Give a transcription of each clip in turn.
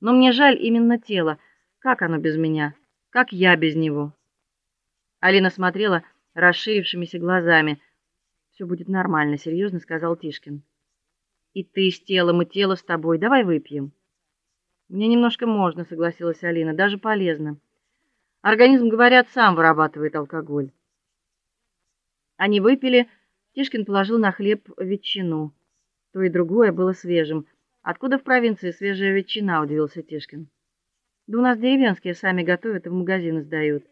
Но мне жаль именно тело. Как оно без меня? Как я без него? Алина смотрела расширившимися глазами. «Все будет нормально, серьезно сказал Тишкин. И ты с телом, и тело с тобой. Давай выпьем. Мне немножко можно, согласилась Алина, даже полезно. Организм, говорят, сам вырабатывает алкоголь. Они выпили, Тишкин положил на хлеб ветчину. То и другое было свежим. Откуда в провинции свежая ветчина, удивился Тишкин. Да у нас деревенские сами готовят и в магазины сдают.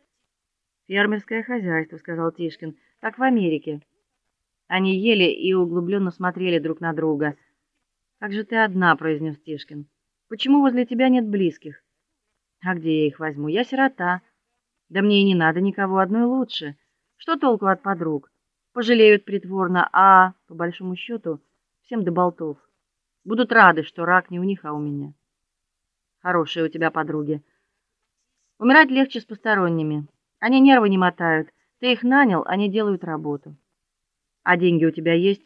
Фермерское хозяйство, сказал Тишкин. Как в Америке. Они ели и углубленно смотрели друг на друга. Как же ты одна, произнес Тишкин. Почему возле тебя нет близких? А где я их возьму? Я сирота. Да мне и не надо никого, одной лучше. Что толку от подруг? Пожалеют притворно, а по большому счету всем до болтов. Будут рады, что рак не у них, а у меня. Хорошие у тебя подруги. Умирать легче с посторонними. Они нервы не мотают. Ты их нанял, они делают работу. А деньги у тебя есть?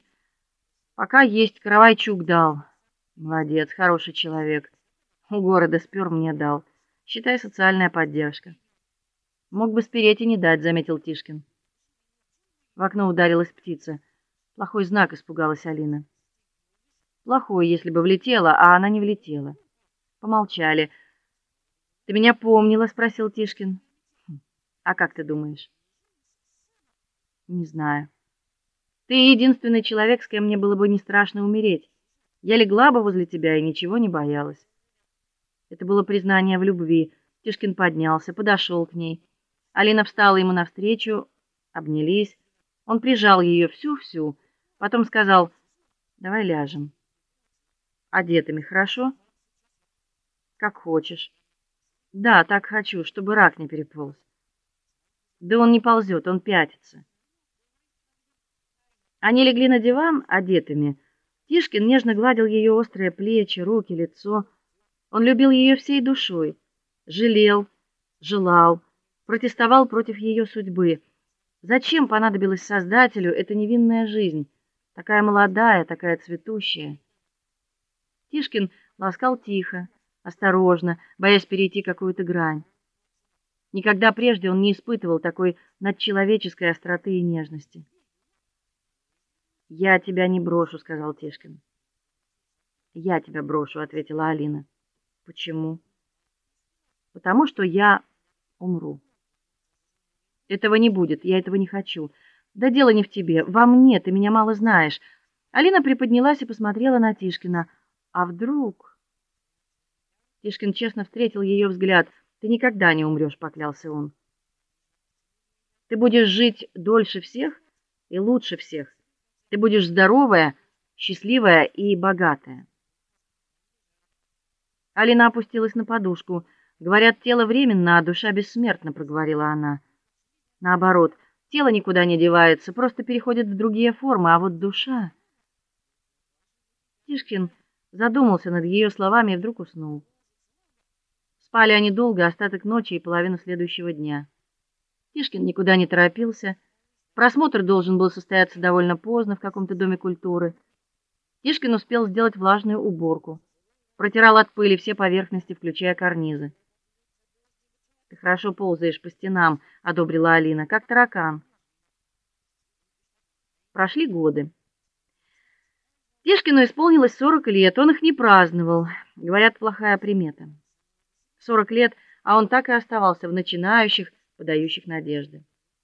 Пока есть, Каравайчук дал. Молодец, хороший человек. У города спер мне дал. Считай, социальная поддержка. Мог бы спереть и не дать, заметил Тишкин. В окно ударилась птица. Плохой знак, испугалась Алина. Плохой, если бы влетела, а она не влетела. Помолчали. Ты меня помнила, спросил Тишкин. «Хм, а как ты думаешь? Не знаю. Ты единственный человек, с кем мне было бы не страшно умереть. Я легла бы возле тебя и ничего не боялась. Это было признание в любви. Тишкин поднялся, подошел к ней. Алина встала ему навстречу, обнялись. Он прижал ее всю-всю, потом сказал: "Давай ляжем. Одетыми, хорошо? Как хочешь. Да, так хочу, чтобы рак не переполз. Да он не ползет, он пятится. Они легли на диван одетыми. Тишкин нежно гладил ее острые плечи, руки, лицо. Он любил ее всей душой, жалел, желал, протестовал против ее судьбы. Зачем понадобилась Создателю эта невинная жизнь, такая молодая, такая цветущая? Тишкин ласкал тихо, осторожно, боясь перейти какую-то грань. Никогда прежде он не испытывал такой надчеловеческой остроты и нежности. Я тебя не брошу, сказал Тишкин. Я тебя брошу, ответила Алина. Почему? Потому что я умру. Этого не будет, я этого не хочу. Да дело не в тебе, во мне, ты меня мало знаешь. Алина приподнялась и посмотрела на Тишкина. А вдруг? Тишкин честно встретил ее взгляд. Ты никогда не умрешь, поклялся он. Ты будешь жить дольше всех и лучше всех. Ты будешь здоровая, счастливая и богатая. Алина опустилась на подушку. Говорят, тело временно, а душа бессмертна, проговорила она. Наоборот, тело никуда не девается, просто переходит в другие формы, а вот душа Тишкин задумался над ее словами и вдруг уснул. Спали они долго, остаток ночи и половину следующего дня. Тишкин никуда не торопился. Просмотр должен был состояться довольно поздно в каком-то доме культуры. Тишкин успел сделать влажную уборку. Протирал от пыли все поверхности, включая карнизы. Ты хорошо ползаешь по стенам, одобрила Алина, как таракан. Прошли годы. Тишкину исполнилось 40 лет, он их не праздновал. Говорят, плохая примета. 40 лет, а он так и оставался в начинающих, подающих надежды.